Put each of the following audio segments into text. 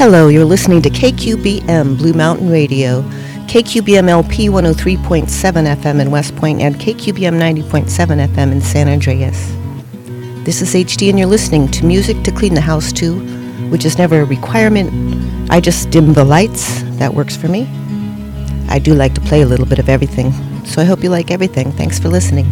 Hello, you're listening to KQBM Blue Mountain Radio, KQBM LP 103.7 FM in West Point, and KQBM 90.7 FM in San Andreas. This is HD, and you're listening to music to clean the house to, which is never a requirement. I just dim the lights. That works for me. I do like to play a little bit of everything, so I hope you like everything. Thanks for listening.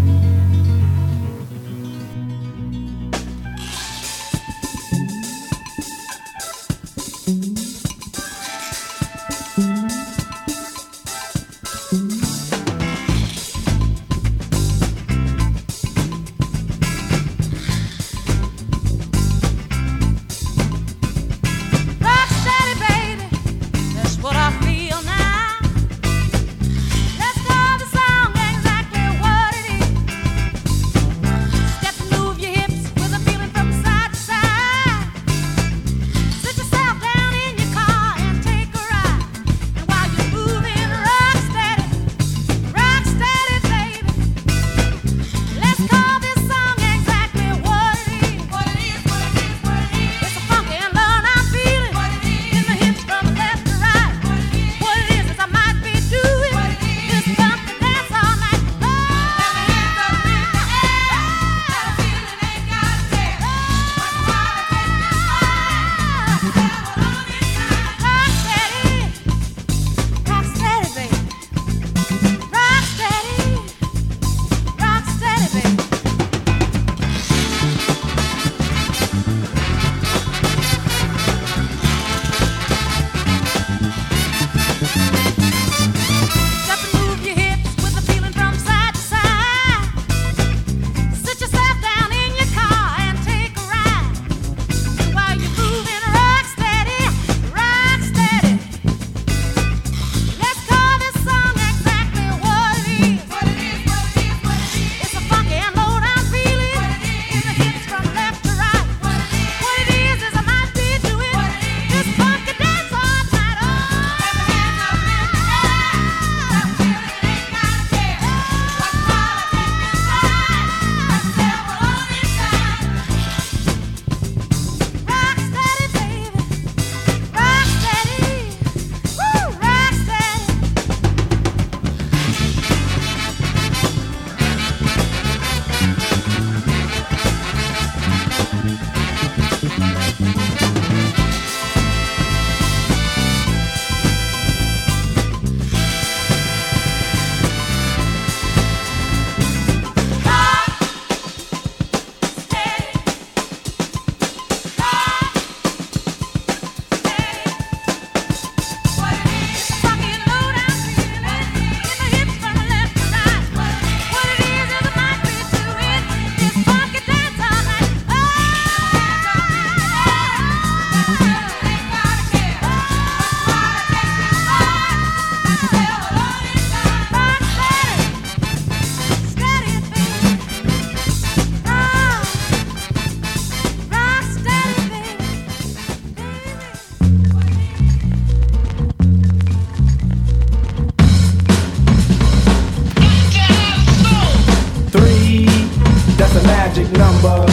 That's a magic number.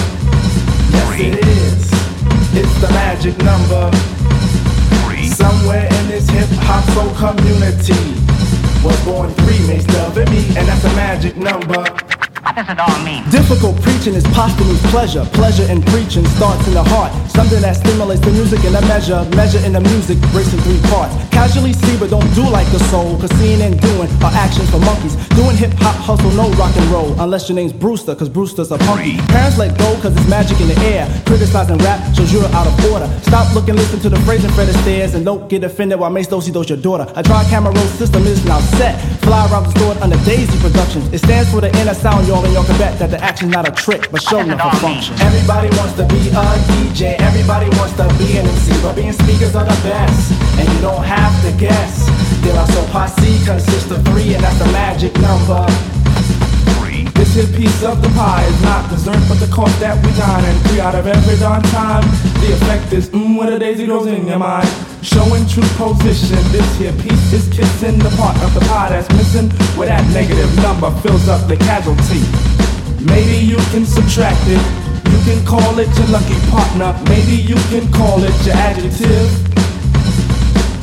Yes, it is. It's the magic number. Somewhere in this hip hop soul community was born three made love and me, and that's a magic number pleasure. Pleasure in preaching starts in the heart. Something that stimulates the music in a measure. Measure in the music breaks in three parts. Casually see, but don't do like the soul. Cause seeing and doing are actions for monkeys. Doing hip hop, hustle, no rock and roll. Unless your name's Brewster, cause Brewster's a punky. Parents let go, cause it's magic in the air. Criticizing rap shows you're out of order. Stop looking, listen to the phrase and Fred Astaire. And don't get offended while Mace Dosey does your daughter. A dry camera roll system is now set. Fly around the store under Daisy Productions. It stands for the inner sound, y'all, and y'all can bet that the action's not a trick, but show enough for function. Everybody wants to be a DJ, everybody wants to be an MC, but being speakers are the best, and you don't have to guess. De La Soul Posse consists of three, and that's the magic number. This here piece of the pie is not dessert, but the cost that we dine. And three out of every darn time, the effect is mmm, when a daisy grows in your mind. Showing true position, this here piece is kissing the part of the pie that's missing, where that negative number fills up the casualty. Maybe you can subtract it, you can call it your lucky partner, maybe you can call it your adjective.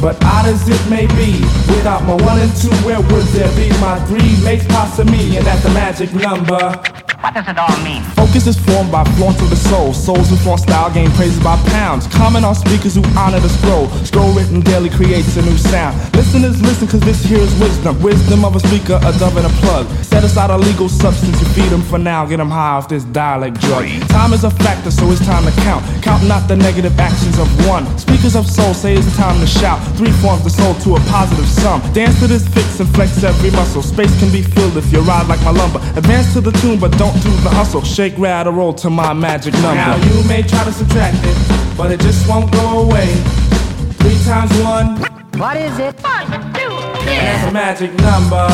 But odd as it may be, without my one and two, where would there be? My three makes pasta me, and that's the magic number. What does it all mean? Focus is formed by flaunt of the soul. Souls who flaunt style gain praises by pounds. Comment on speakers who honor the scroll. Scroll written daily creates a new sound. Listeners listen cause this here is wisdom. Wisdom of a speaker, a dove and a plug. Set aside a legal substance, you feed them for now. Get them high off this dialect drug. Time is a factor, so it's time to count. Count not the negative actions of one. Speakers of soul say it's time to shout. Three forms the soul to a positive sum. Dance to this fix and flex every muscle. Space can be filled if you ride like my lumber. Advance to the tune, but don't do the hustle. Shake, rattle, roll to my magic number. Now you may try to subtract it, but it just won't go away. Three times one. What is it? One, two, three. And that's a magic number.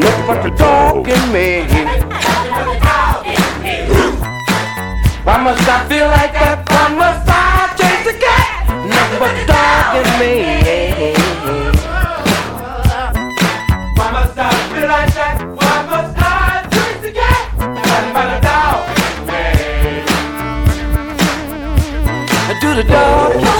Look what the dog in me. Why must I feel like that? Why must I chase the cat? Look what the dog in me. Why must I feel like that? Why must I chase the cat? Nothing but a dog in. Do the dog.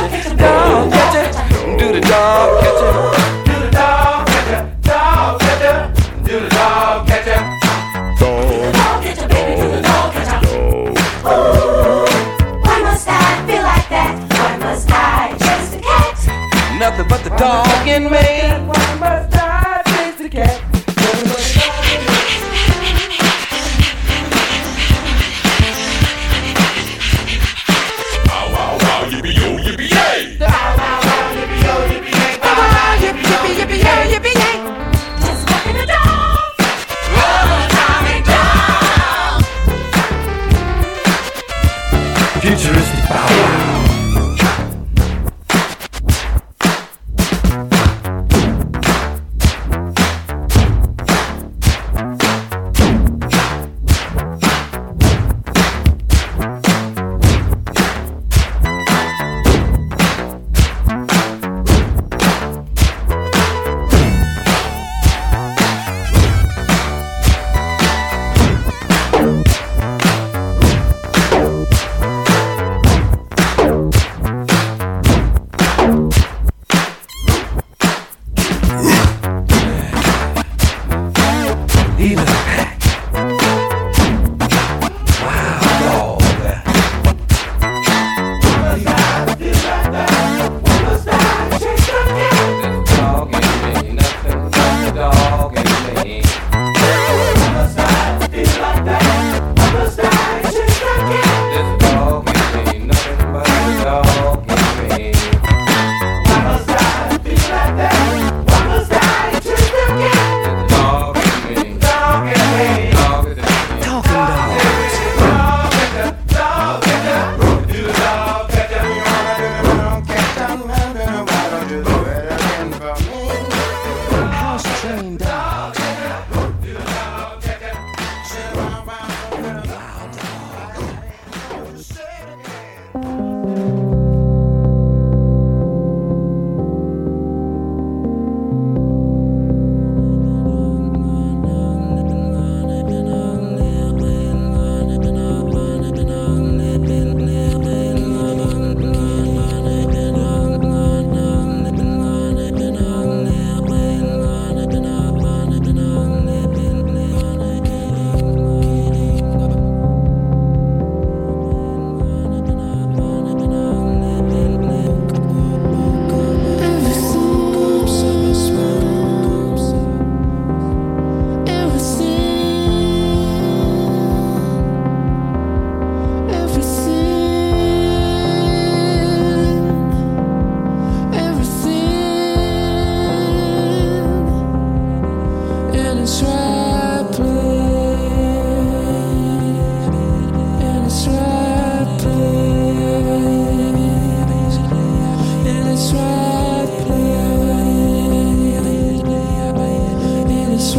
nothing but the dog in me.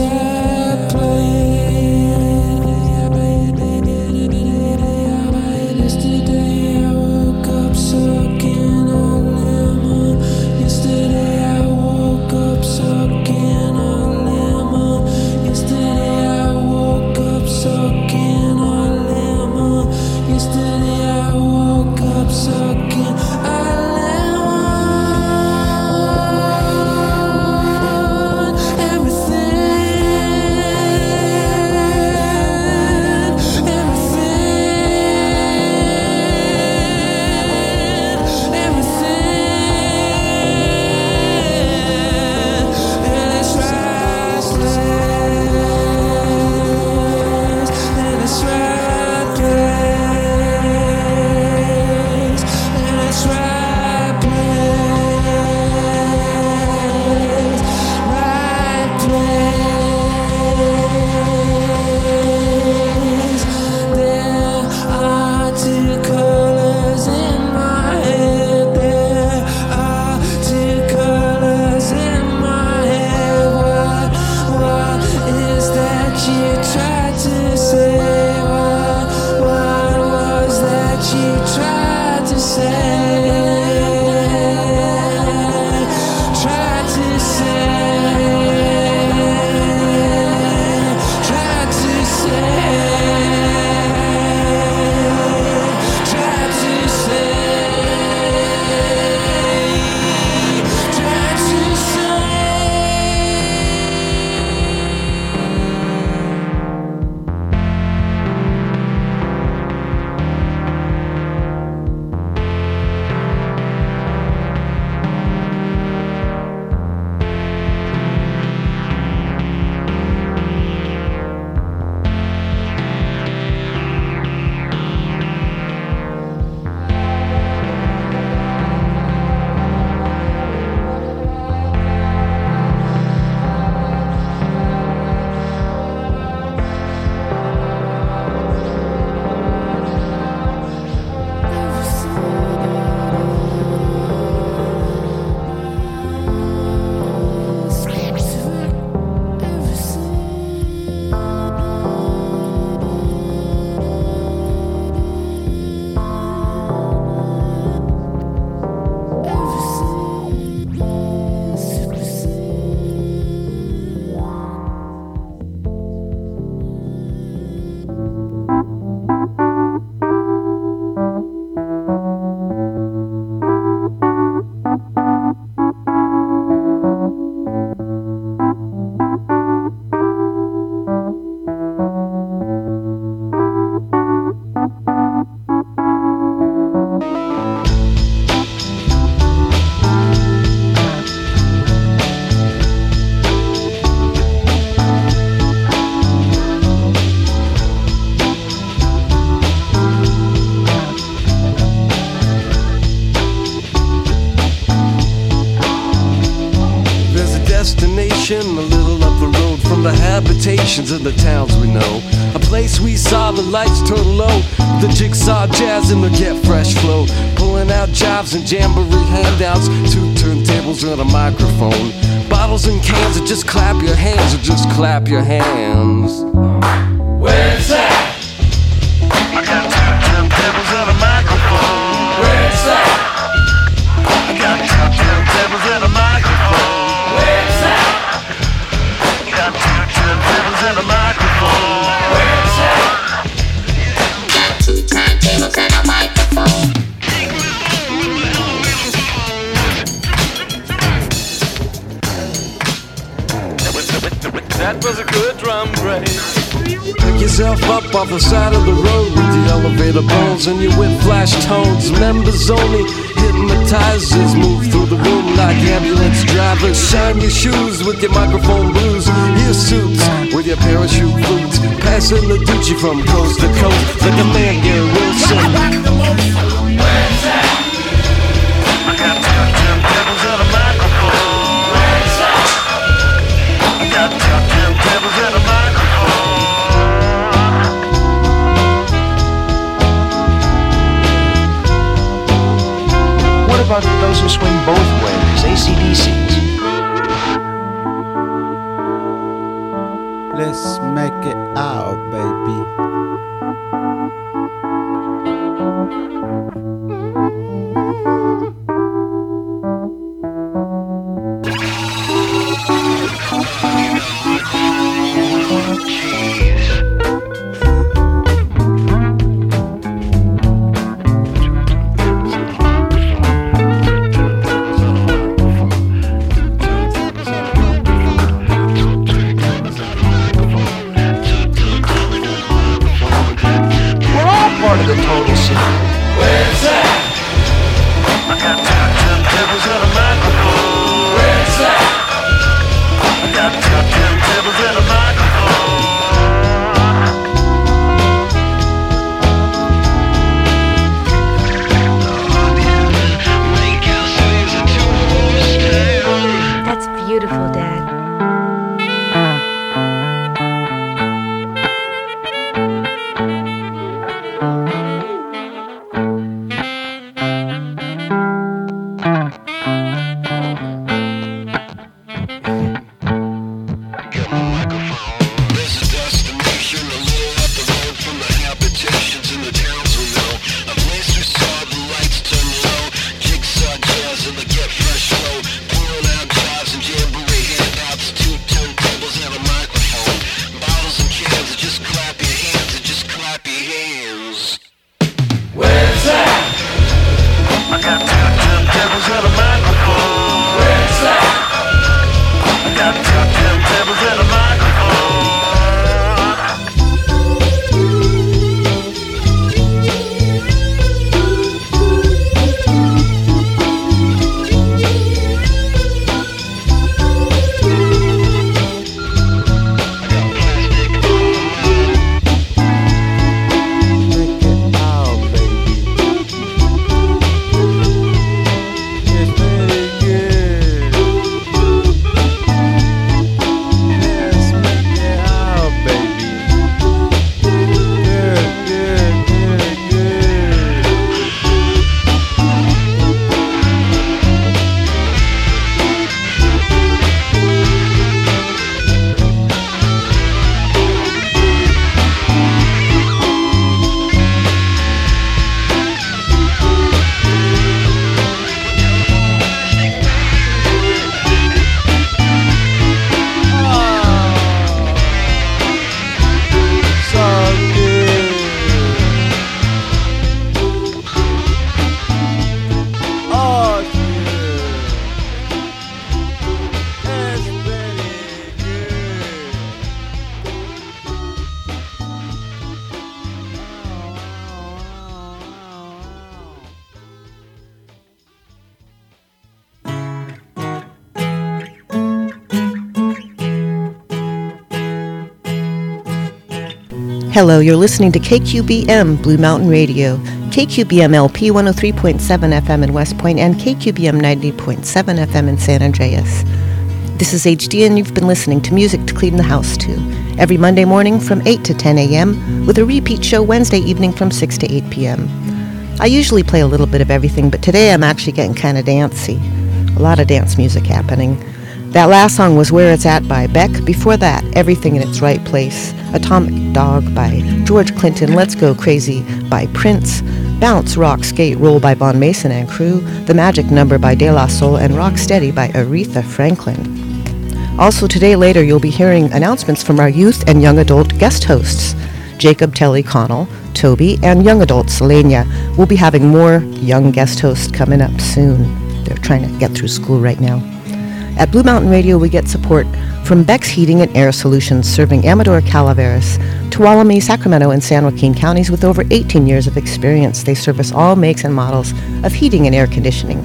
Yeah. clap your hands. yourself up off the side of the road with the elevator bones and your whiplash tones. Members only hypnotizers move through the room like ambulance drivers. Shine your shoes with your microphone blues, your suits with your parachute boots. Passing the Gucci from coast to coast like a man, Gary Wilson. Where's that? I got about those who swing both ways, ACDCs? Let's make it out, baby. Hello, you're listening to KQBM Blue Mountain Radio, KQBM LP 103.7 FM in West Point, and KQBM 90.7 FM in San Andreas. This is HD, and you've been listening to music to clean the house to. Every Monday morning from 8 to 10 a.m., with a repeat show Wednesday evening from 6 to 8 p.m. I usually play a little bit of everything, but today I'm actually getting kind of dancey. A lot of dance music happening. That last song was Where It's At by Beck. Before that, Everything in Its Right Place. Atomic Dog by George Clinton. Let's Go Crazy by Prince. Bounce, Rock, Skate, Roll by Vaughan Mason and Crew. The Magic Number by De La Soul. And Rock Steady by Aretha Franklin. Also today later you'll be hearing announcements from our youth and young adult guest hosts. Jacob Telly Connell, Toby, and young adult Selenia. We'll be having more young guest hosts coming up soon. They're trying to get through school right now. At Blue Mountain Radio, we get support from Beck's Heating and Air Solutions, serving Amador Calaveras, Tuolumne, Sacramento, and San Joaquin counties with over 18 years of experience. They service all makes and models of heating and air conditioning.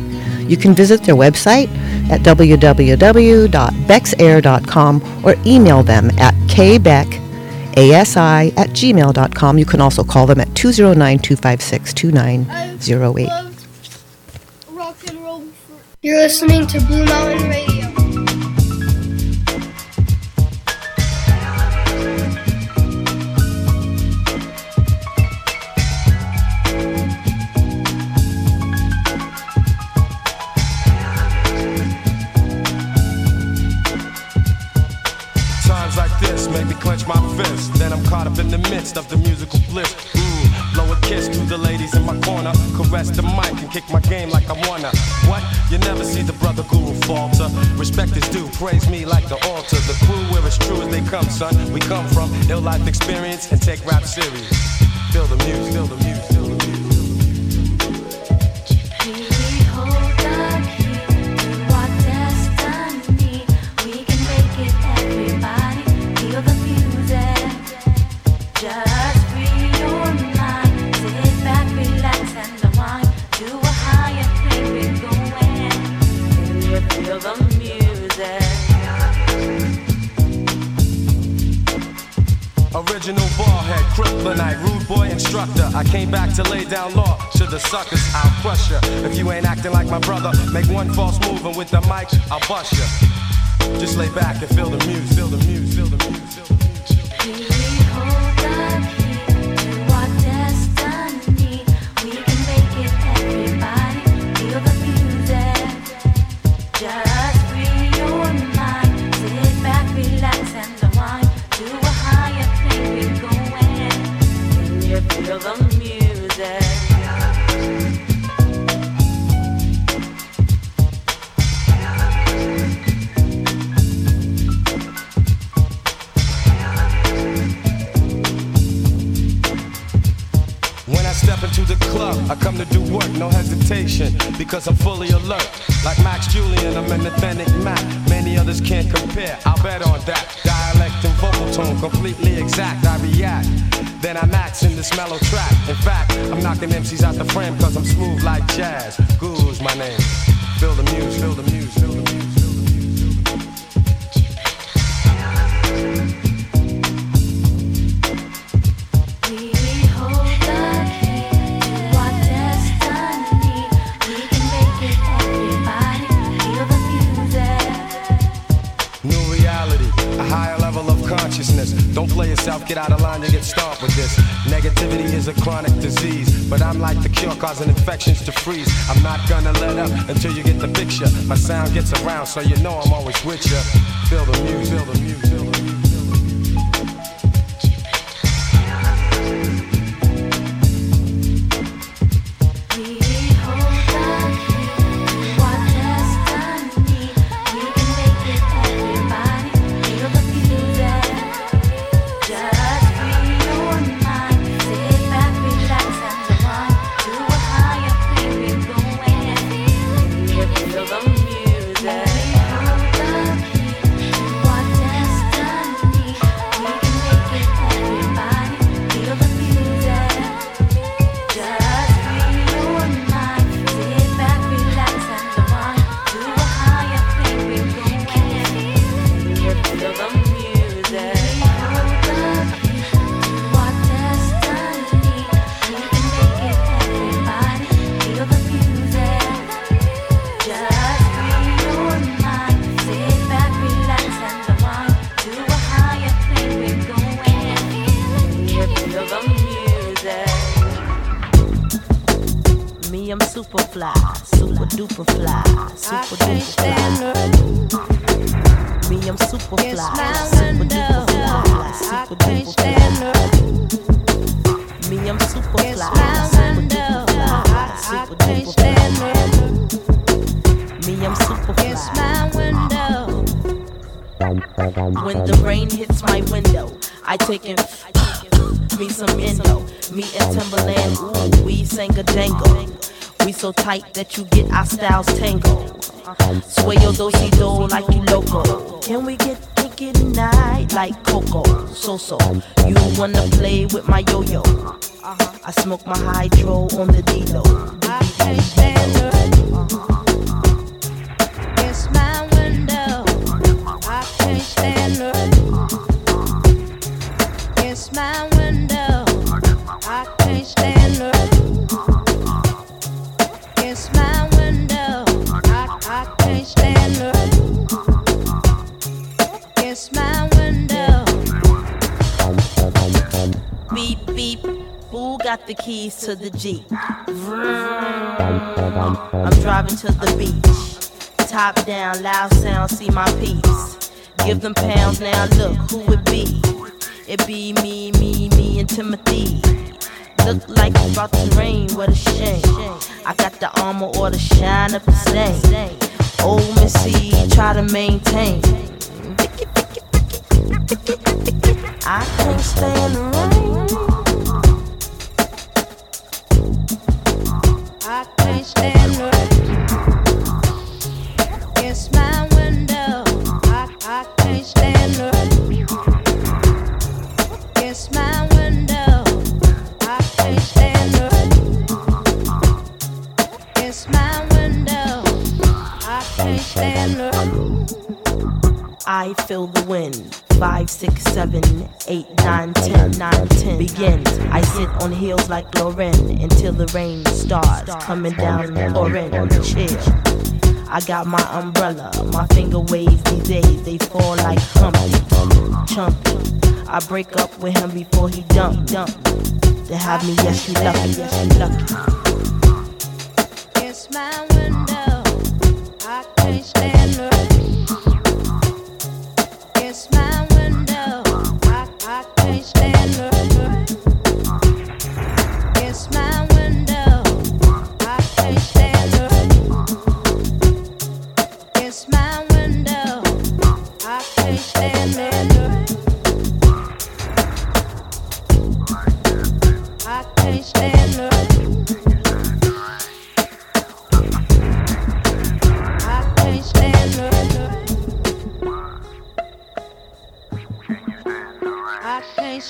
You can visit their website at www.becksair.com or email them at kbeckasi at gmail.com. You can also call them at 209-256-2908. You're listening to Blue Mountain Radio. In the midst of the musical bliss. Mm, blow a kiss to the ladies in my corner. Caress the mic and kick my game like I wanna. What? You never see the brother guru falter. Respect is due, praise me like the altar. The crew where it's true as they come, son. We come from ill life experience and take rap serious. Feel the music, feel the music, Original ballhead, kryptonite, rude boy instructor. I came back to lay down law to the suckers. I'll crush ya. If you ain't acting like my brother, make one false move and with the mic, I'll bust ya. Just lay back and feel the music, feel the music, feel the music, feel the music. Because I'm fully My sound gets around, so you know I'm always with you. now look who it be. It be me, me, me, and Timothy. Look like it's about to rain, what a shame. I got the armor or the shine up the same. Old Missy, try to maintain. I can't stay in the rain. I can't stand rain. I feel the wind. Five, six, seven, eight, nine, ten, nine, ten. Begin. I sit on heels like Lauryn until the rain starts coming down orange. Cheer. I got my umbrella, my finger waves these days, they fall like humpy, chumpy. I break up with him before he dump, dump. To have me, yes, she lucky, yes, she lucky. It's my window, I can't stand her. understand up.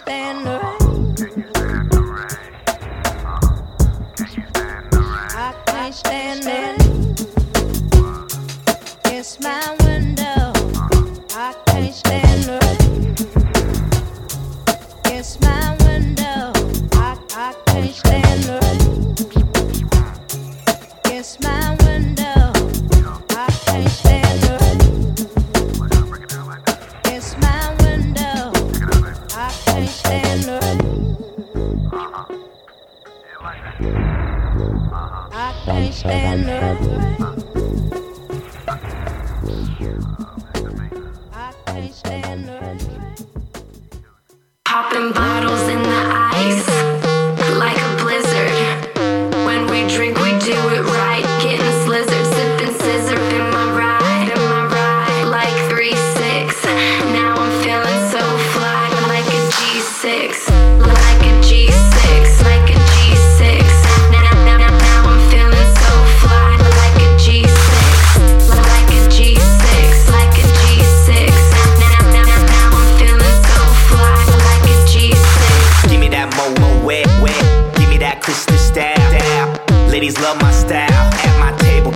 stand? Can you stand the rain? I can't stand it. It's my Southern Heaven. Popping bottles.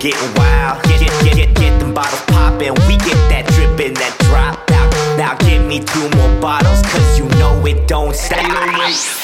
get wild. Get, get, get, get, get them bottles poppin'. We get that drip and that drop out. Now give me two more bottles, cause you know it don't stop.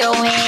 doing.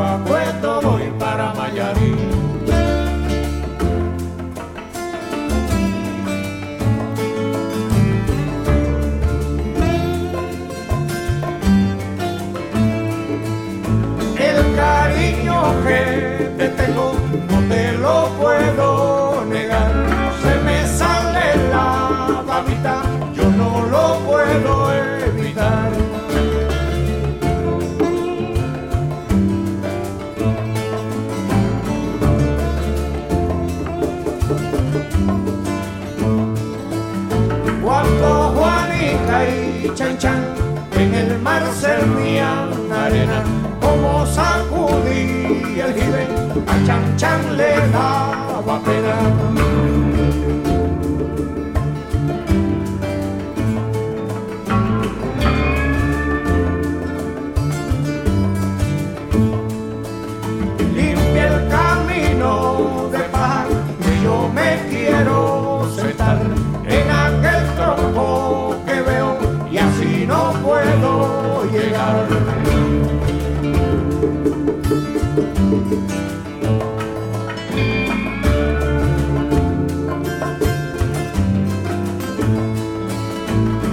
a cuento voy para Mayarín. El cariño que te tengo no te lo puedo Cuando Juanica y Chan Chan en el mar servían arena, como sacudí el jibe, a Chan Chan le daba pena. llegar.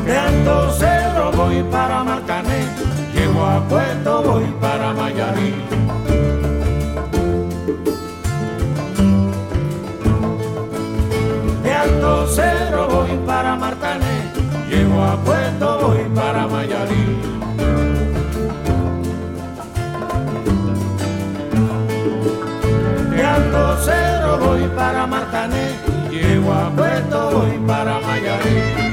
De Alto Cerro voy para Marcané, llego a Puerto, voy para Mayarí. De Alto Cerro voy para Marcané, llego a Puerto, voy para Mayarí. para Matané, llego a Puerto voy para Mayarí.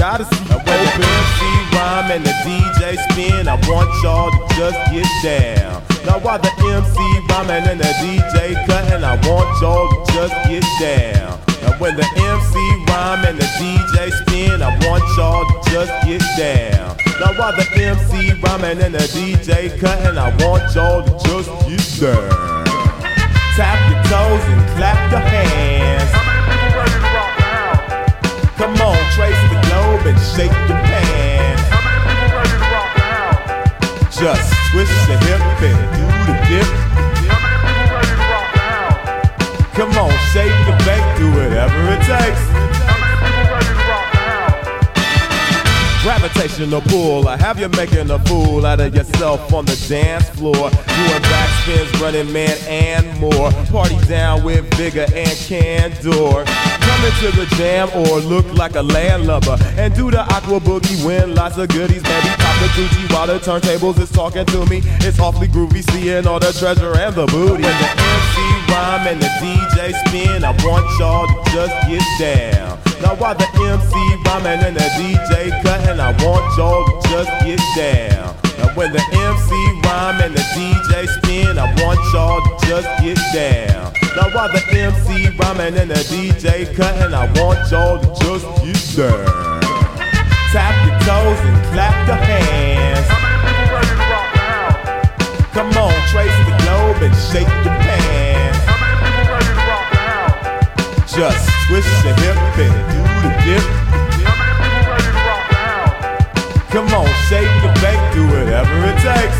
I'ma see the MC rhyme and the DJ spin, I want y'all to just get down. Now while the MC rhyming and the DJ cutting, I want y'all to just get down. And when the MC rhyme and the DJ spin, I want y'all to just get down. Now while the MC rhyming and the DJ cutting, I want y'all to just get down. Tap your toes and clap your hands. Come on, trace the globe and shake your pants. Just twist your hip and do the dip. Come on, shake and bake, do whatever it takes. Gravitational pull, I have you making a fool out of yourself on the dance floor. Doing backspins, running man, and more. Party down with vigor and candor. Come into the jam or look like a landlubber. And do the aqua boogie, win lots of goodies. Baby, pop the Gucci while the turntables is talking to me. It's awfully groovy, seeing all the treasure and the booty. When the MC rhyme and the DJ spin, I want y'all to just get down. Now while the MC rhyming and the DJ cutting, I want y'all to just get down. When the MC rhyme and the DJ spin, I want y'all to just get down. Now while the MC rhyming and the DJ cutting, I want y'all to just get down. Tap your toes and clap your hands. Come on, trace the globe and shake your pants. Just twist your hip and do the dip. Come on, shake the bake, do whatever it takes.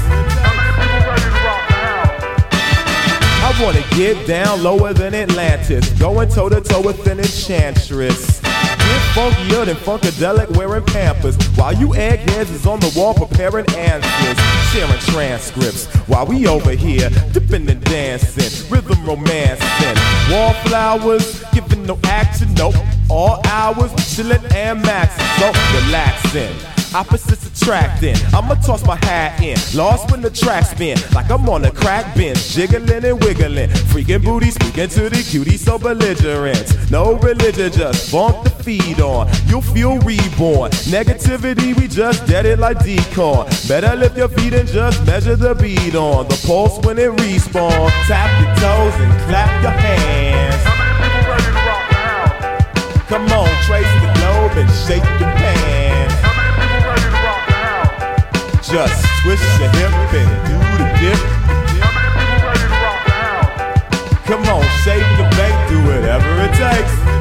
I wanna get down lower than Atlantis, going toe to toe with an enchantress. Get funkier than Funkadelic wearing Pampers, while you eggheads is on the wall preparing answers, sharing transcripts, while we over here dipping and dancing, rhythm romancing, wallflowers, giving no action, nope, all hours, chilling and maxing, so relaxing. Opposites attracting. I'ma toss my hat in. Lost when the track spin. Like I'm on a crack bench. Jiggling and wiggling. Freaking booty speaking to the cutie so belligerent. No religion, just bump the feed on. You'll feel reborn. Negativity, we just dead it like decon. Better lift your feet and just measure the beat on. The pulse when it respawn. Tap your toes and clap your hands. Come on, trace the globe and shake your pants. Just twist your hip and do the dip. Come on, shake and bake, do whatever it takes.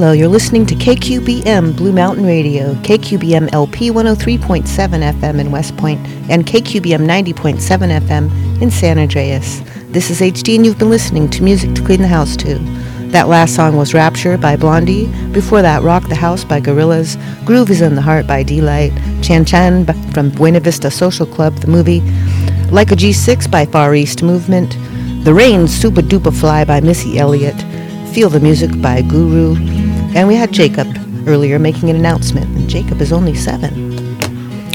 Hello, you're listening to KQBM Blue Mountain Radio, KQBM LP 103.7 FM in West Point, and KQBM 90.7 FM in San Andreas. This is HD, and you've been listening to music to clean the house to. That last song was Rapture by Blondie. Before that, Rock the House by Gorillaz, Groove is in the Heart by Deee-Lite, Chan Chan from Buena Vista Social Club, the movie, Like a G6 by Far East Movement, The Rain Supa Dupa Fly by Missy Elliott, Feel the Music by Guru, and we had Jacob earlier making an announcement, and Jacob is only seven.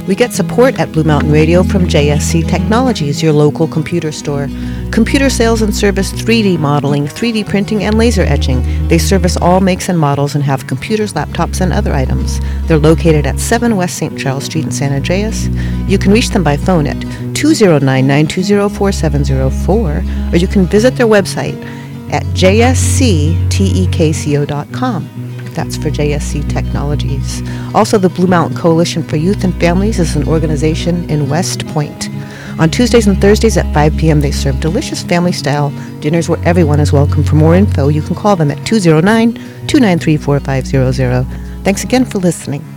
We get support at Blue Mountain Radio from JSC Technologies, your local computer store. Computer sales and service 3D modeling, 3D printing, and laser etching. They service all makes and models and have computers, laptops, and other items. They're located at 7 West St. Charles Street in San Andreas. You can reach them by phone at 209-920-4704, or you can visit their website at jsctekco.com. That's for JSC Technologies. Also, the Blue Mountain Coalition for Youth and Families is an organization in West Point. On Tuesdays and Thursdays at 5 p.m., they serve delicious family style dinners where everyone is welcome. For more info, you can call them at 209 293 4500. Thanks again for listening.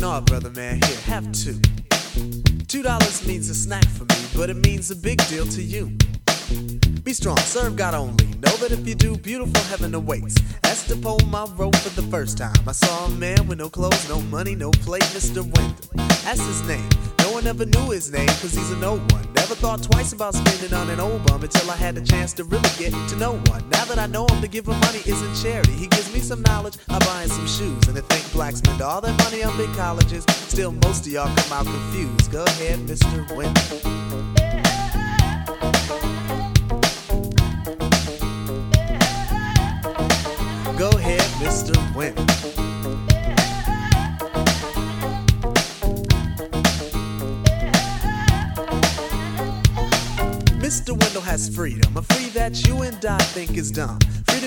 No, brother man, here, have two. Two dollars means a snack for me, but it means a big deal to you. Be strong, serve God only. Know that if you do, beautiful heaven awaits. That's the poem I wrote for the first time. I saw a man with no clothes, no money, no plate, Mr. Wendell. That's his name. No one ever knew his name, cause he's a no one. Never thought twice about spending on an old bum until I had the chance to really get to know one. Now that I know him, to give him money isn't charity. He gives me some knowledge, I buy him some shoes. And to think blacks spend all their money on big colleges, still most of y'all come out confused. Go ahead, Mr. Wendell. Freedom, a free that you and I think is dumb.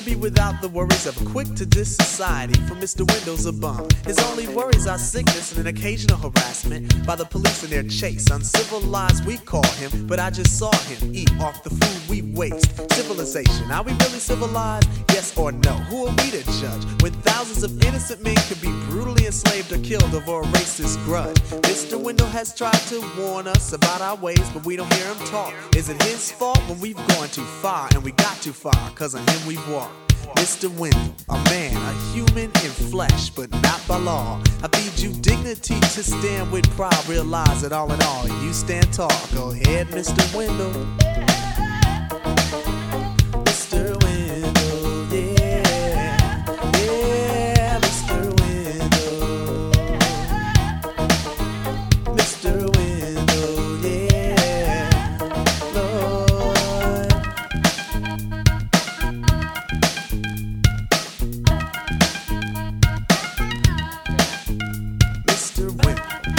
Be without the worries of a quick to diss society, for Mr. Wendell's a bum. His only worries are sickness and an occasional harassment by the police in their chase. Uncivilized, we call him, but I just saw him eat off the food we waste. Civilization, are we really civilized? Yes or no? Who are we to judge when thousands of innocent men could be brutally enslaved or killed over a racist grudge? Mr. Wendell has tried to warn us about our ways, but we don't hear him talk. Is it his fault when we've gone too far and we got too far? Cause on him we've walked. Mr. Wendell, a man, a human in flesh, but not by law. I feed you dignity to stand with pride. Realize that all in all, you stand tall. Go ahead, Mr. Wendell. Mr.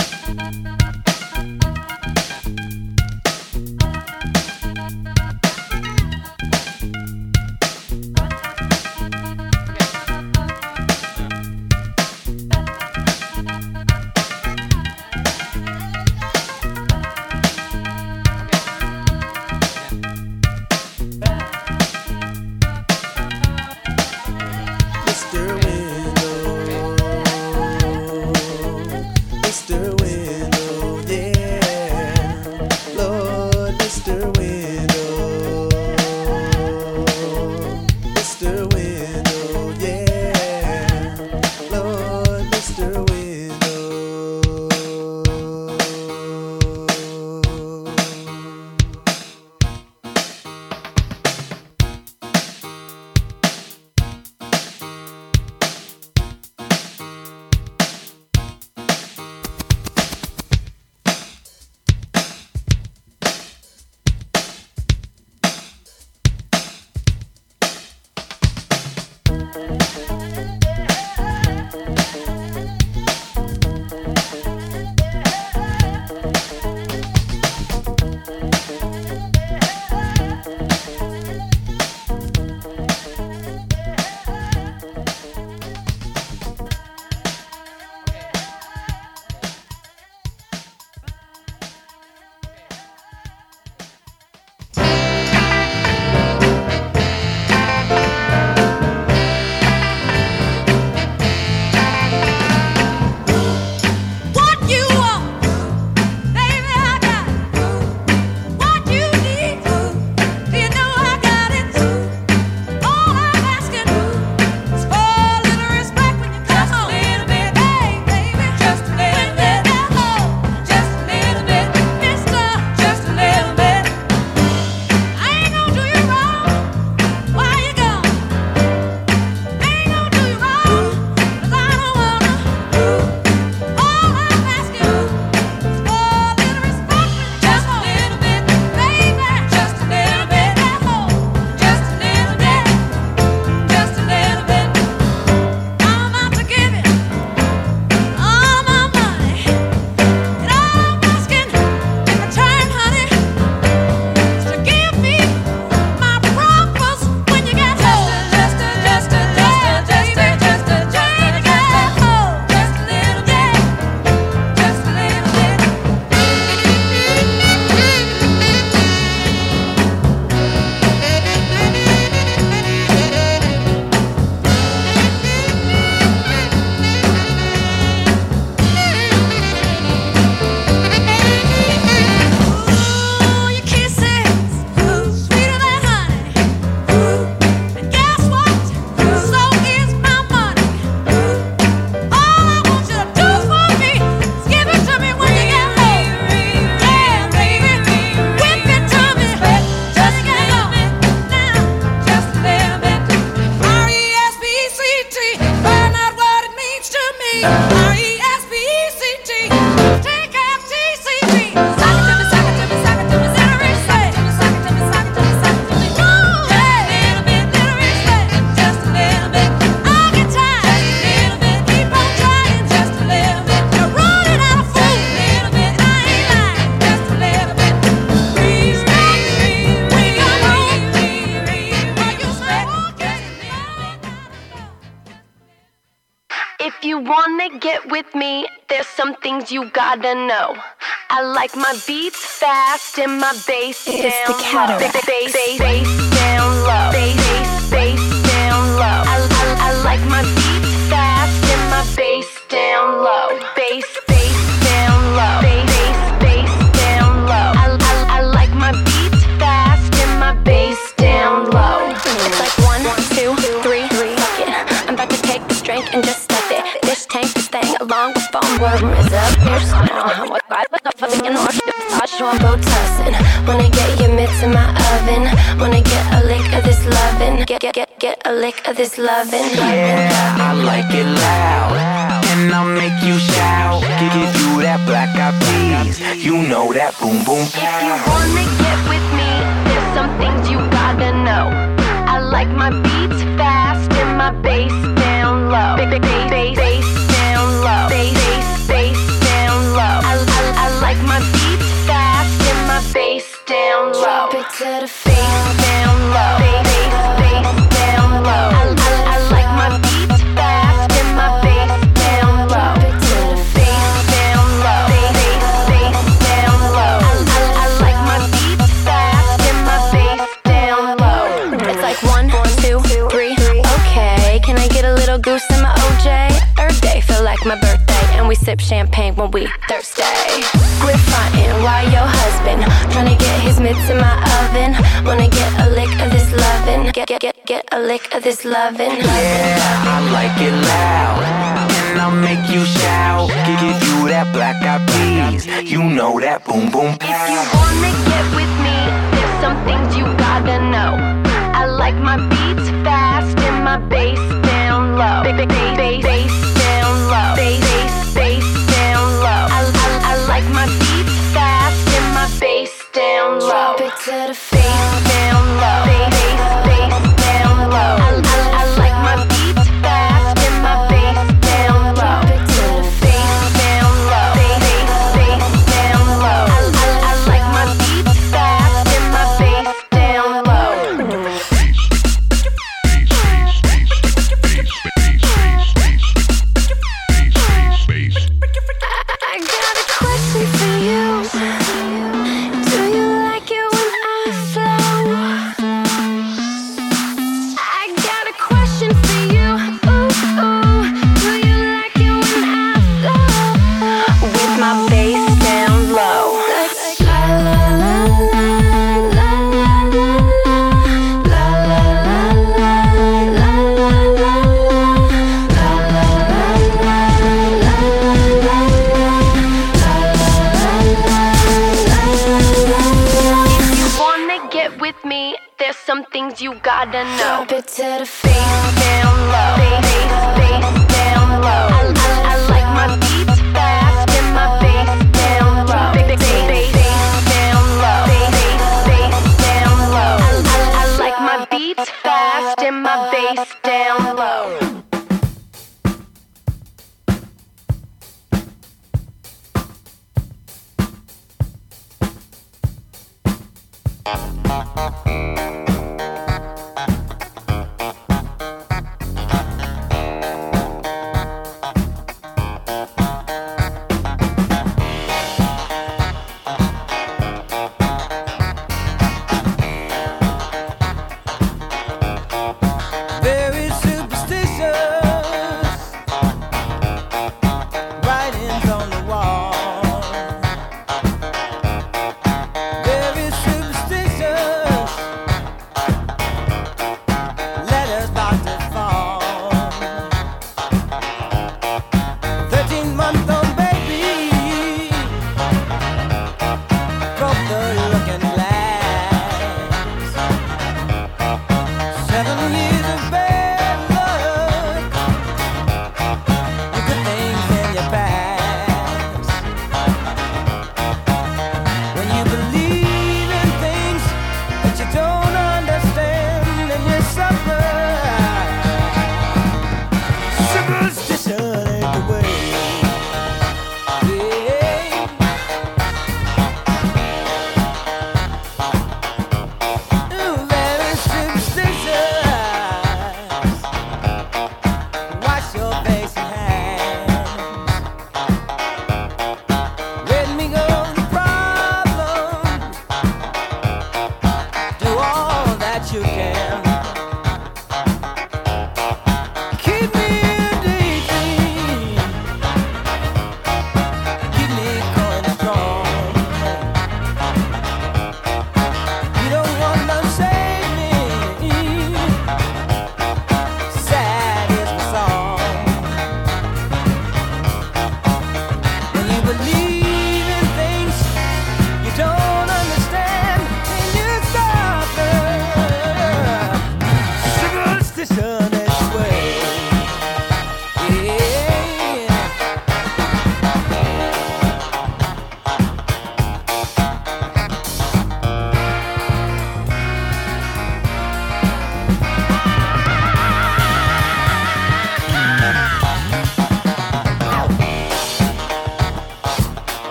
with me, there's some things you gotta know. I like my beats fast and my bass It's down the cataract. low. Bass, bass, bass down low. Bass, bass, bass down low. Along with. Word is up here, so I know how what look up for the north. I show up tussin'. Wanna get your mitts in my oven. Wanna get a lick of this lovin'. Get, get, get, get a lick of this lovin'. Yeah, I like it loud. And I'll make you shout. Give you that black eyed peas. You know that boom boom If you wanna get with me, there's some things you gotta know. I like my beats fast and my bass down low. Bass, bass, bass, sip champagne when we thirsty. Quit frontin' while your husband tryna get his mitts in my oven. Wanna get a lick of this lovin'? Get get get get a lick of this lovin'. Yeah, I like it loud. And I'll make you shout. Give you that black eyed peas. You know that boom boom If you wanna get with me, there's some things you gotta know. I like my beats fast and my bass down low. Bass, bass, bass, bass down low. Bass, things you gotta know. Drop it to the face down low. Bass, bass down low. I, I, I like my beats fast and my bass down low. Bass, bass down low. Bass, bass down low. I, I, I like my beats fast and my bass down low. Very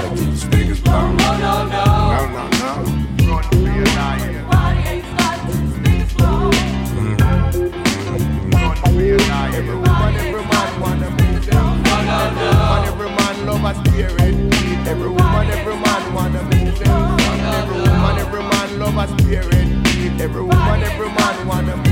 till the speakers. No, no, no. No, no, no. For your life. Party ain't the speakers your life. Every every man wanna love a. Every woman, every man wanna move. Every woman, every man love a. Every woman, every man wanna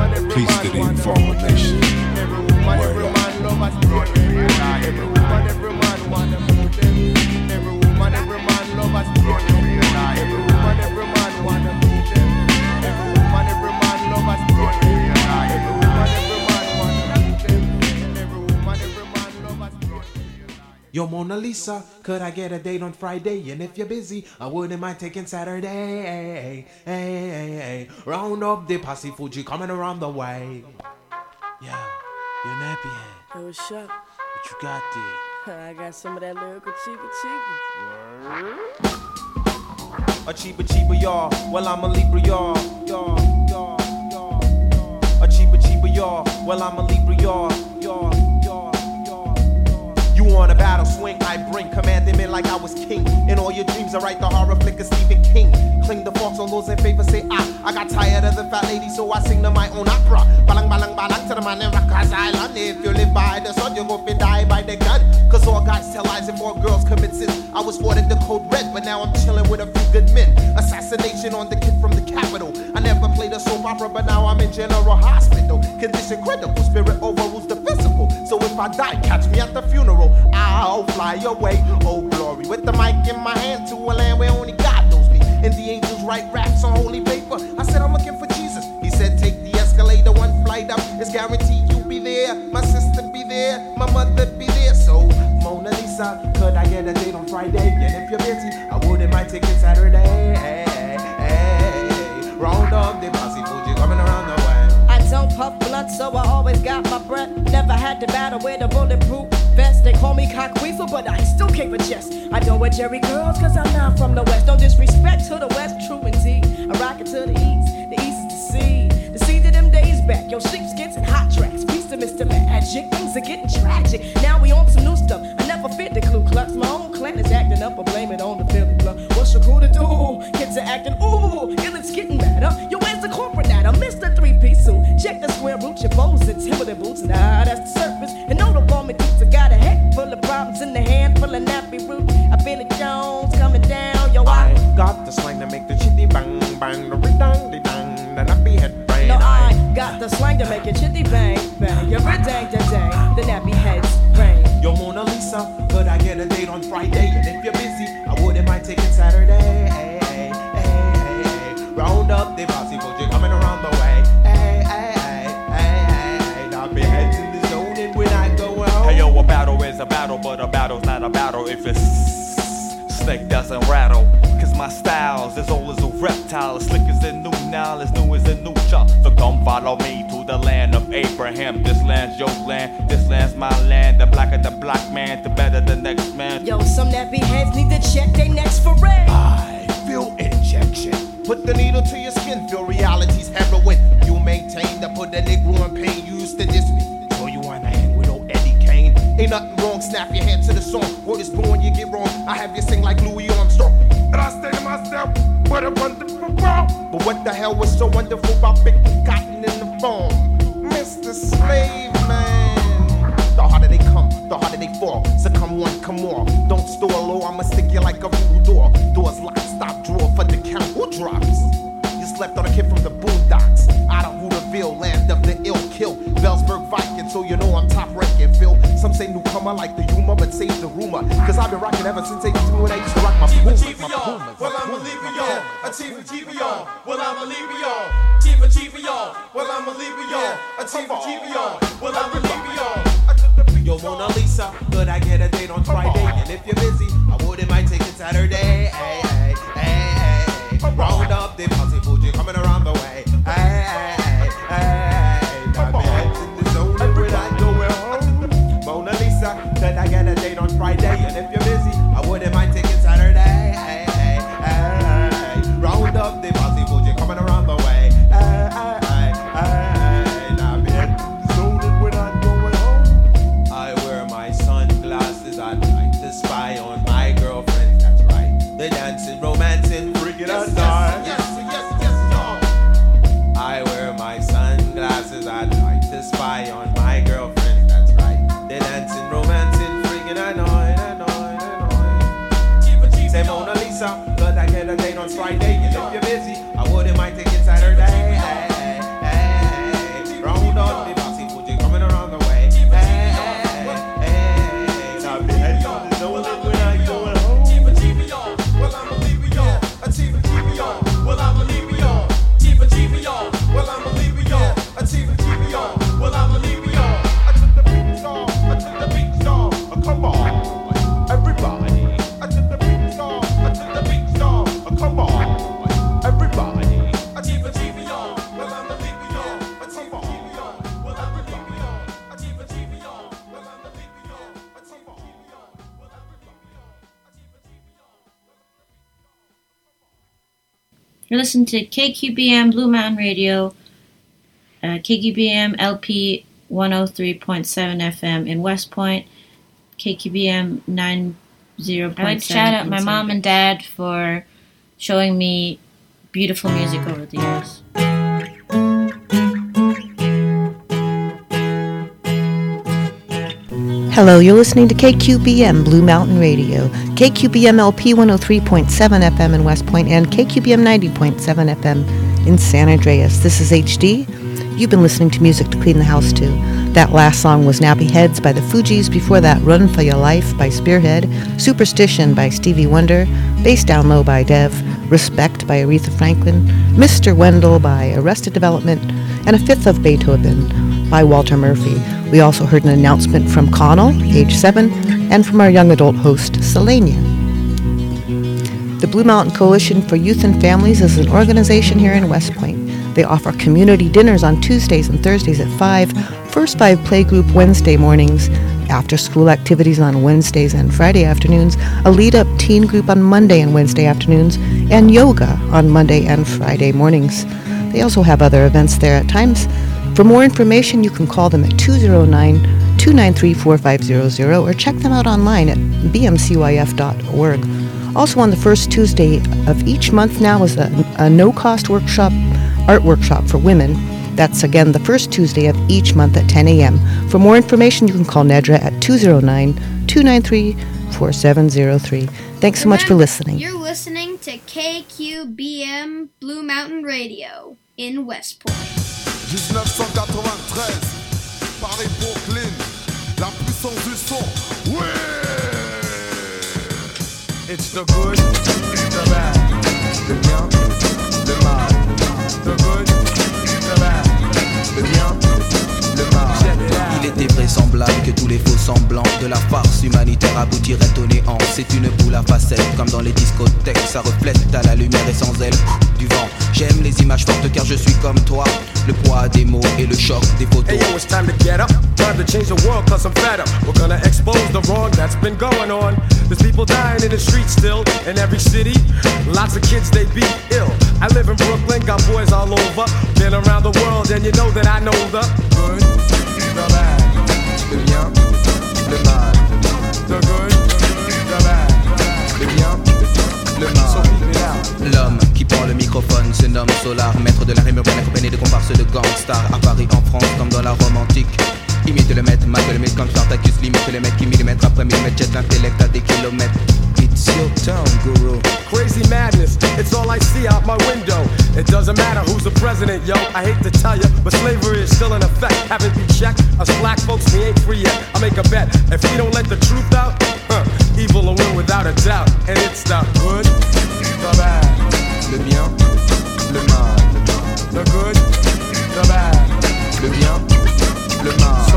Peace to the informal nation. Every woman, Yo, Mona Lisa, could I get a date on Friday? And if you're busy, I wouldn't mind taking Saturday. Hey, hey, hey. hey. Round up the posse Fugee coming around the way. Yeah, you're nappy head. Hey, what's up? What you got there? I got some of that lyrical cheaper cheaper. A cheaper, cheaper, y'all. Well, I'm a Libra, y'all. Y'all, y'all, y'all, y'all. A cheaper, cheaper, y'all. Well, I'm a Libra, y'all, y'all. A battle swing? I bring commanding me like I was king. In all your dreams, I write the horror flick of Stephen King. Cling the forks on those in favor, say ah. I got tired of the fat lady, so I sing to my own opera. Balang, balang, balang to the man in Rikers Island. If you live by the sun, you go and die by the gun. Cause all guys tell lies and more girls commit sins. I was ordered the code red, but now I'm chilling with a few good men. Assassination on the kid from the capital. I never played a soap opera, but now I'm in general hospital. Condition critical, spirit overrules the physical. So if I die, catch me at the funeral. I'll fly away, oh glory. With the mic in my hand to a land where only God knows me. And the angels write raps on holy paper. I said, I'm looking for Jesus. He said, take the escalator, one flight up. It's guaranteed you'll be there. My sister be there, my mother be there. So, Mona Lisa, could I get a date on Friday? And if you're busy, I wouldn't mind taking Saturday. Round up the puff blunt, so I always got my breath. Never had to battle with a bulletproof vest. They call me cockweasel, but I still keep a chest. I don't wear Jheri curls, cause I'm not from the West. No disrespect to the West, true indeed. I rock it to the East, the East is the sea. The sea of them days back, yo, sheepskins and hot tracks. Peace to Mr. Magic, things are getting tragic. Now we on some new stuff. I never fit the Ku Klux. My own clan is acting up, I blame it on the Philly blood. What's your crew to do? Kids are acting, ooh, and it's getting better. Yo, where's the corporate at? I missed the three piece suit. Check square root, your foes and timber boots. Nah, that's the surface. And no, the woman thinks I got a head full of problems in the hand full of nappy root. I feel it Jones coming down, yo, I. I got the slang to make the chitty bang bang, the ring dang de dang, the nappy head brain. No, I got the slang to make it chitty bang bang. You're a dang dang dang. The nappy heads rain. Yo, Mona Lisa, could I get a date on Friday? And if you're busy, I wouldn't mind taking Saturday. Hey, hey, hey, hey, hey. Round up the posse, a battle, but a battle's not a battle if it's snake doesn't rattle. Cause my style's as old as a reptile. as slick as a new now, as new as a new chop. So come follow me to the land of Abraham. This land's your land, this land's my land. The blacker the black man, the better the next man. Yo, some nappy heads need to check their necks for red. I feel injection. Put the needle to your skin, feel reality's heroin. You maintain to put the Negro in pain. You used to diss me, Ain't nothing wrong, snap your hand to the song. Word is born, you get wrong. I have you sing like Louis Armstrong. And I say to myself, what a wonderful world. But what the hell was so wonderful about picking cotton in the farm? Mr. Slave Man. The harder they come, the harder they fall. So come one, come on. Don't store low, I'ma stick you like a voodoo door. Doors locked, stop, drawer for the count. Who drops? You slept on a kid from the boondocks. Out of Hooterville, land of the ill kill. Bellsburg Viking, so you know I'm top ranking, Phil. Some say newcomer like the humor, but save the rumor. Cause I've been rocking ever since 82 when I used to rock my Pumas. My Pumas. Well, I'ma leave y'all. A chief of y'all. Well, I'ma leave y'all. Chief of chief y'all. Well, I'ma leave y'all. A chief of y'all. Well, I'ma leave y'all. Yo, Mona Lisa, could I get a date on Friday? And if you're busy, I wouldn't mind taking Saturday. Hey, hey, hey, hey. Round up the posse Fugee coming around the way. Hey, hey. If you're busy, I wouldn't mind taking You're listening to KQBM Blue Mountain Radio, uh, KQBM LP 103.7 FM in West Point, KQBM 90.7. I'd like to shout out my mom and dad for showing me beautiful music over the years. Hello, you're listening to KQBM Blue Mountain Radio, KQBM LP 103.7 FM in West Point, and KQBM 90.7 FM in San Andreas. This is HD. You've been listening to music to clean the house to. That last song was Nappy Heads by the Fugees. Before that, Run for Your Life by Spearhead, Superstition by Stevie Wonder, Bass Down Low by Dev, Respect by Aretha Franklin, Mr. Wendell by Arrested Development, and A Fifth of Beethoven by Walter Murphy. We also heard an announcement from Connell, age 7, and from our young adult host, Selenia. The Blue Mountain Coalition for Youth and Families is an organization here in West Point. They offer community dinners on Tuesdays and Thursdays at 5, First Five Playgroup Wednesday mornings, after school activities on Wednesdays and Friday afternoons, a lead up teen group on Monday and Wednesday afternoons, and yoga on Monday and Friday mornings. They also have other events there at times. For more information, you can call them at 209 293 4500 or check them out online at bmcyf.org. Also, on the first Tuesday of each month now is a, a no cost workshop, art workshop for women. That's again the first Tuesday of each month at 10 a.m. For more information, you can call Nedra at 209 293 4703. Thanks so much for listening. You're listening to KQBM Blue Mountain Radio in West Point. 1993, Paris Brooklyn, la puissance du son. Ouais It's the good, the bad, le bien, le mal. The good, the bad, le bien, le mal. Il était vraisemblable que tous les faux semblants de la farce humanitaire aboutirait au néant. C'est une boule à facettes, comme dans les discothèques. Ça reflète à la lumière et sans elle du vent. J'aime les images fortes car je suis comme toi. Le poids des mots et le choc des photos. Hey yo, it's time to get up. Time to change the world cause I'm fed up. We're gonna expose the wrong that's been going on. There's people dying in the streets still in every city. Lots of kids they be ill. I live in Brooklyn, got boys all over. Been around the world and you know that I know the good, le bien, le mal. the good, the bad, le bien, le mal. L'homme qui prend le microphone se nomme Solar, maître de la rime urbaine accompagné de comparses de gangsters à Paris, en France, comme dans la Rome antique. Imite le maître, mate le maître comme Spartacus, limite le maître qui millimètre après millimètre jette l'intellect à des kilomètres. It's your town, guru. Crazy madness, it's all I see out my window. It doesn't matter who's the president, yo. I hate to tell you, but slavery is still in effect. Haven't you checked? Us black folks, we ain't free yet. I make a bet. If we don't let the truth out, huh, evil will win without a doubt. And it's the good, the bad, Le bien, le mal. the good, the bad. Le bien, le mal.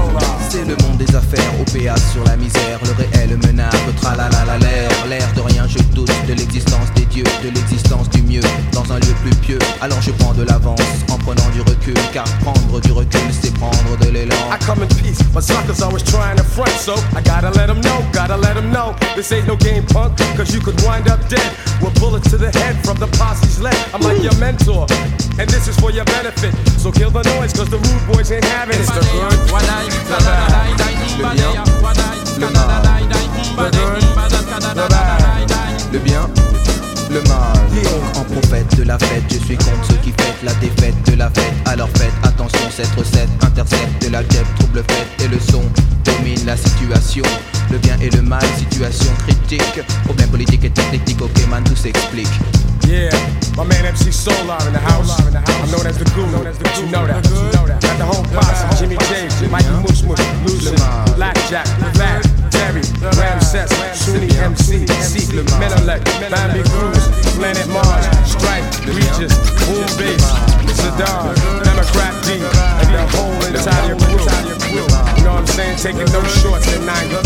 C'est le monde des affaires, OPA sur la misère, le réel menace, le tralala l'air, l'air de rien, je doute de l'existence des dieux, de l'existence du mieux, dans un lieu plus pieux. Alors je prends de l'avance en prenant du recul, car prendre du recul, c'est prendre de l'élan. I come in peace, but suckers always trying to front, so I gotta let them know, gotta let them know. This ain't no game punk, cause you could wind up dead with bullets to the head from the posse's lead. I'm like your mentor, and this is for your benefit. So kill the noise, cause the rude boys ain't having it. It's the good, the bad, Le bien, le mal. Le bien, le mal. En prophète de la fête, je suis contre ceux qui fêtent la défaite de la fête. Alors faites attention, cette recette intercepte de la guêpe, trouble fête et le son domine la situation. Le bien et le mal, situation critique. Problème politique et technique, ok man, tout s'explique. Yeah, my man MC Solar in the house. I'm known as the guru, but you know that. Got the whole posse, Jimmy James, Mikey Mush Mush, Lucian, Blackjack, Vlad, Terry, Ramses, Sunni MC, Seek, Menelik, Bambi Cruz, Planet Mars, Stripe, Regis, Boom Bass, Saddam, Democrat D, and the whole entire crew. You know what I'm saying? Taking no shorts in 93.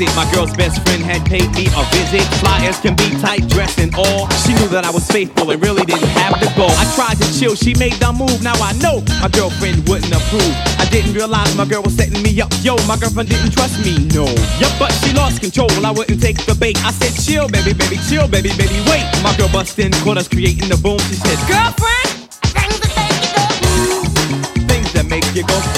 It? My girl's best friend had paid me a visit. Fly as can be, tight dress and all. She knew that I was faithful and really didn't have to go. I tried to chill, she made the move. Now I know my girlfriend wouldn't approve. I didn't realize my girl was setting me up. Yo, my girlfriend didn't trust me, no. Yup, but she lost control. I wouldn't take the bait. I said, chill, baby, baby, chill, baby, baby, wait. My girl bust in, caught us creating the boom. She said, girlfriend, things that make you go, hmm. Here's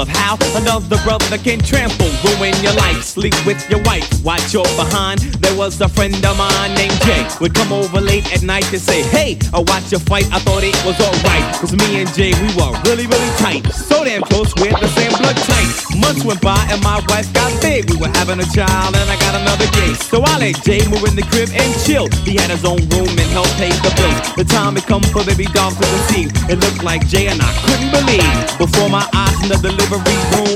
of how another brother can trample, ruin your life, sleep with your wife, watch your behind. There was a friend of mine named Jay, would come over late at night to say, Hey, I watch your fight, I thought it was alright. Cause me and Jay, we were really, really tight. So damn close, we're the same blood type. Months went by and my wife got big. We were having a child and I got another gay. So I let Jay move in the crib and chill. He had his own room and helped pay the bills. The time had come for baby doll to conceive. It looked like Jay and I couldn't believe. Before my eyes in the delivery room.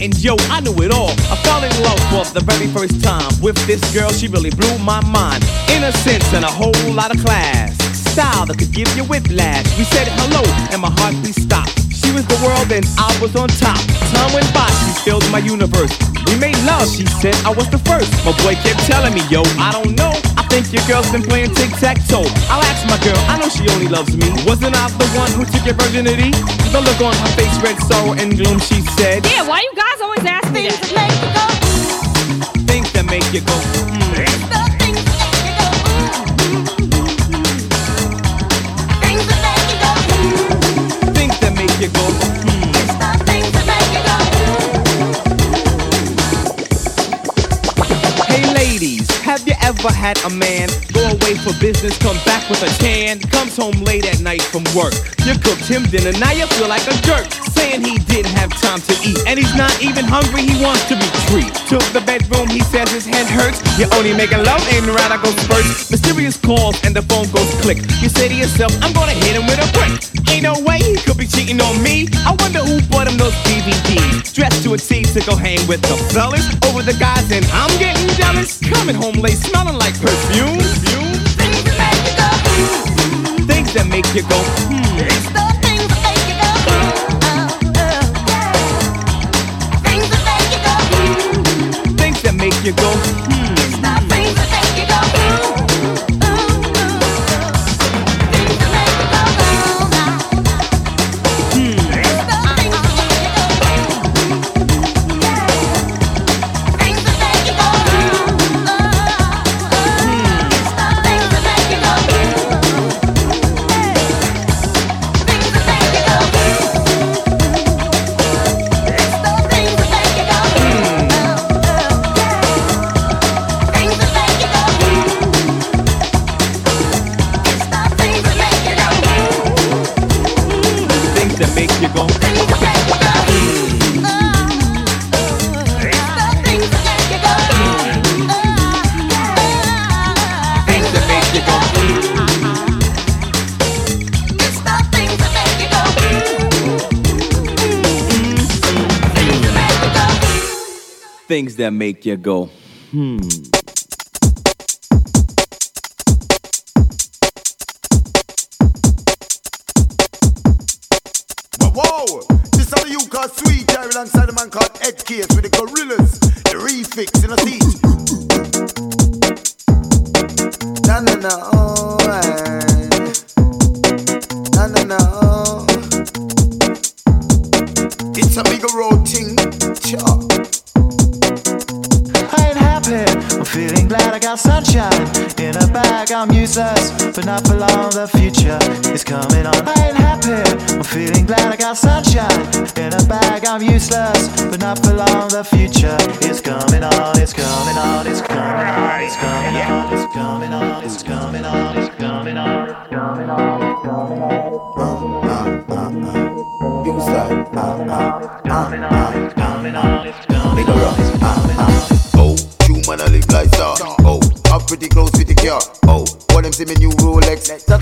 and yo, I knew it all. I fell in love for the very first time with this girl. She really blew my mind. Innocence and a whole lot of class. Style that could give you whiplash. We said hello, and my heartbeat stopped. She was the world, and I was on top. Time went by, she filled my universe. We made love, she said I was the first. My boy kept telling me, yo, I don't know. Your girl's been playing tic tac toe. I'll ask my girl, I know she only loves me. Wasn't I the one who took your virginity? The look on her face read sorrow and gloom, she said. Yeah, why you guys always ask me that? Make you go? Things that make you go, ever had a man away for business, come back with a tan, comes home late at night from work? You cooked him dinner, now you feel like a jerk, saying he didn't have time to eat, and he's not even hungry, he wants to be treated. To the bedroom, he says his head hurts. You're only making love, ain't right, I go spurts. Mysterious calls and the phone goes click. You say to yourself, I'm gonna hit him with a brick. Ain't no way he could be cheating on me. I wonder who bought him those DVDs. Dressed to a T to go hang with the fellas over the guys, and I'm getting jealous. Coming home late, smelling like perfume. Things that make you go, hmm. It's the things that make you go, hmm. Oh, oh, things that make you go, hmm. Things that make you go, Things that make you go. Hmm. Whoa, whoa. This the you called Sweetie Irie alongside the man called Ed Case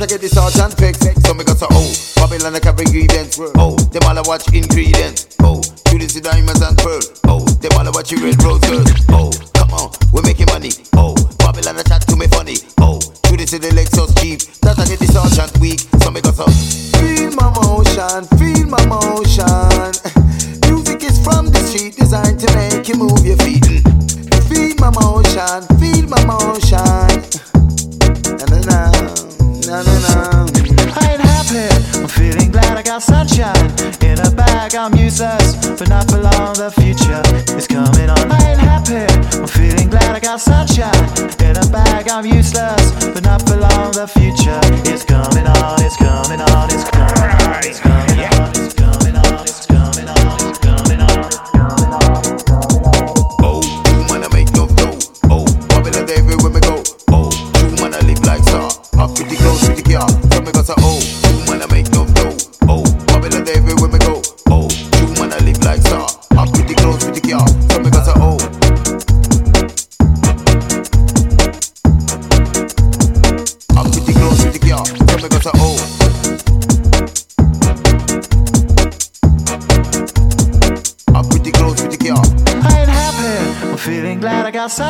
get the sergeant fix. So me got a oh, Babylon a carry ingredients. Oh, them all a watch ingredients. Oh, you see diamonds and pearl. Oh, them all a watch you red roses. Oh, come on, we're making money. Oh, Babylon a chat to me funny. Oh, you see the Lexus cheap. Start to get the sergeant weak. So me got a feel my motion, feel my motion. Music is from the street, designed to make you move your feet. Mm. Feel my motion, feel my motion. like I'm used to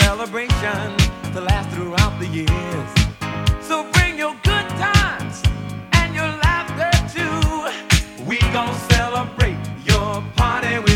celebration to last throughout the years. So bring your good times and your laughter too. We gon' celebrate your party.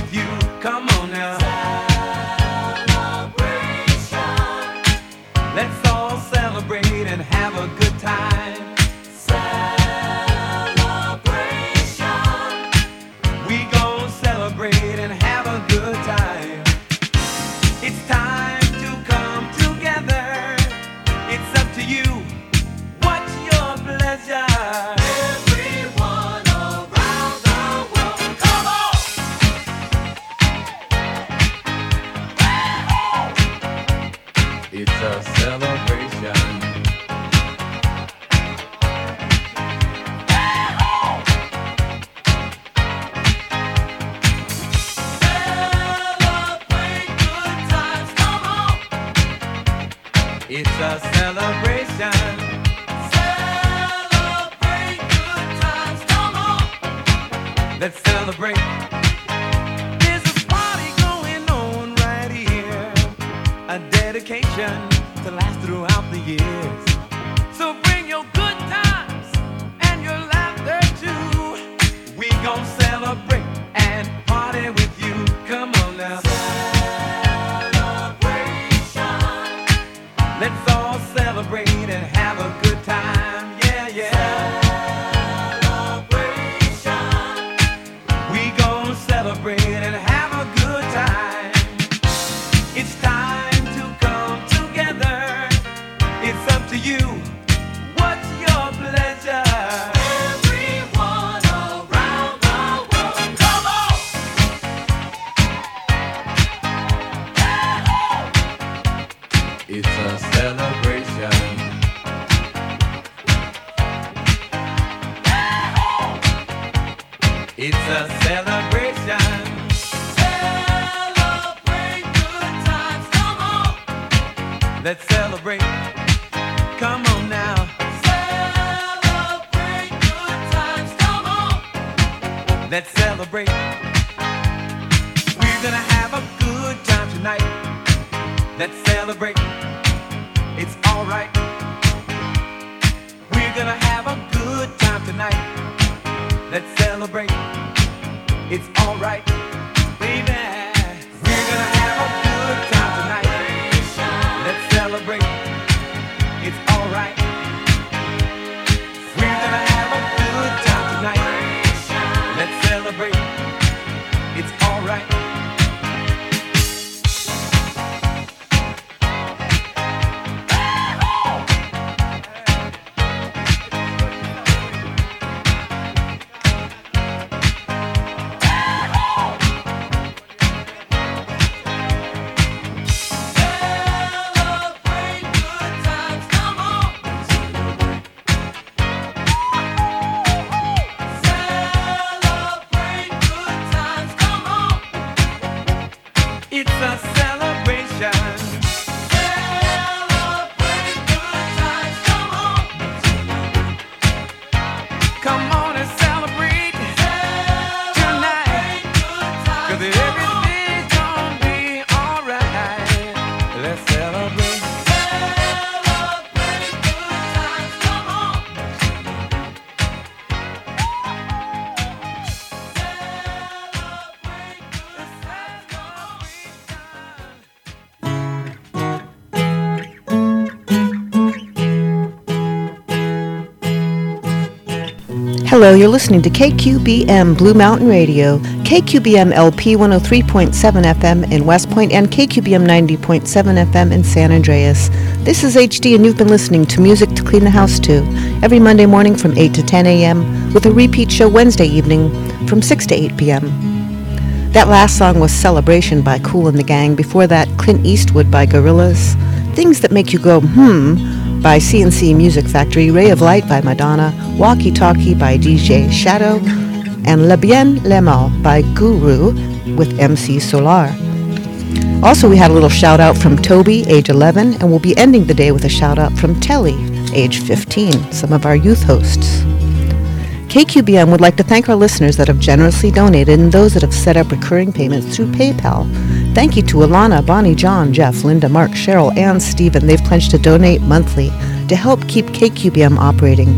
Hello, you're listening to KQBM Blue Mountain Radio, KQBM LP 103.7 FM in West Point, and KQBM 90.7 FM in San Andreas. This is HD, and you've been listening to Music to Clean the House to every Monday morning from 8 to 10 a.m., with a repeat show Wednesday evening from 6 to 8 p.m. That last song was Celebration by Kool and the Gang. Before that, Clint Eastwood by Gorillaz. Things That Make You Go Hmm by C+C Music Factory. Ray of Light by Madonna. Walkie Talkie by DJ Shadow. And Le Bien Le Mal by Guru with MC Solaar. Also, we had a little shout out from Toby, age 11, and we'll be ending the day with a shout out from Telly, age 15, some of our youth hosts. KQBM would like to thank our listeners that have generously donated and those that have set up recurring payments through PayPal. Thank you to Alana, Bonnie, John, Jeff, Linda, Mark, Cheryl, and Stephen. They've pledged to donate monthly to help keep KQBM operating.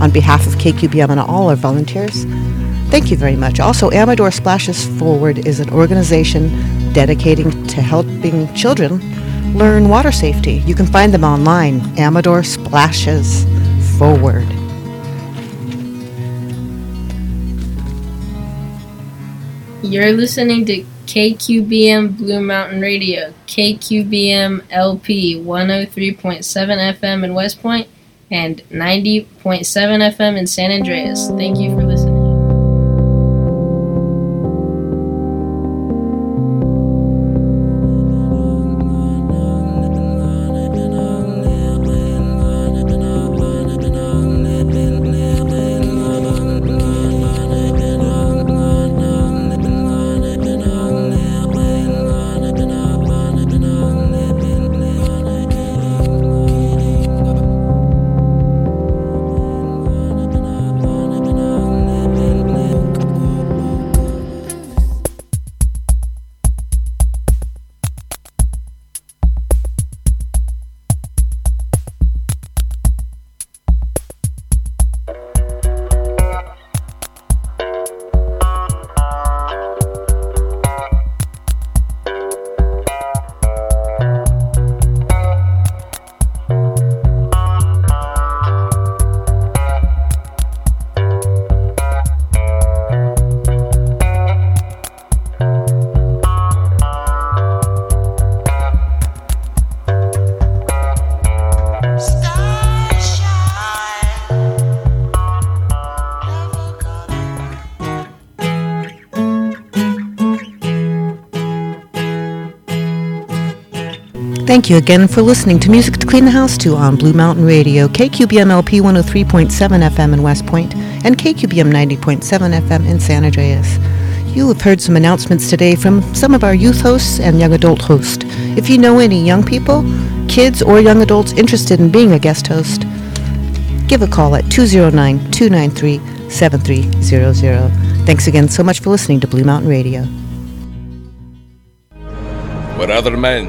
On behalf of KQBM and all our volunteers, thank you very much. Also, Amador Splashes Forward is an organization dedicating to helping children learn water safety. You can find them online, Amador Splashes Forward. You're listening to KQBM Blue Mountain Radio, KQBM LP 103.7 FM in West Point and 90.7 FM in San Andreas. Thank you for listening. Thank you again for listening to Music to Clean the House to on Blue Mountain Radio, KQBM LP 103.7 FM in West Point, and KQBM 90.7 FM in San Andreas. You have heard some announcements today from some of our youth hosts and young adult hosts. If you know any young people, kids or young adults interested in being a guest host, give a call at 209 293 7300. Thanks again so much for listening to Blue Mountain Radio. Where other men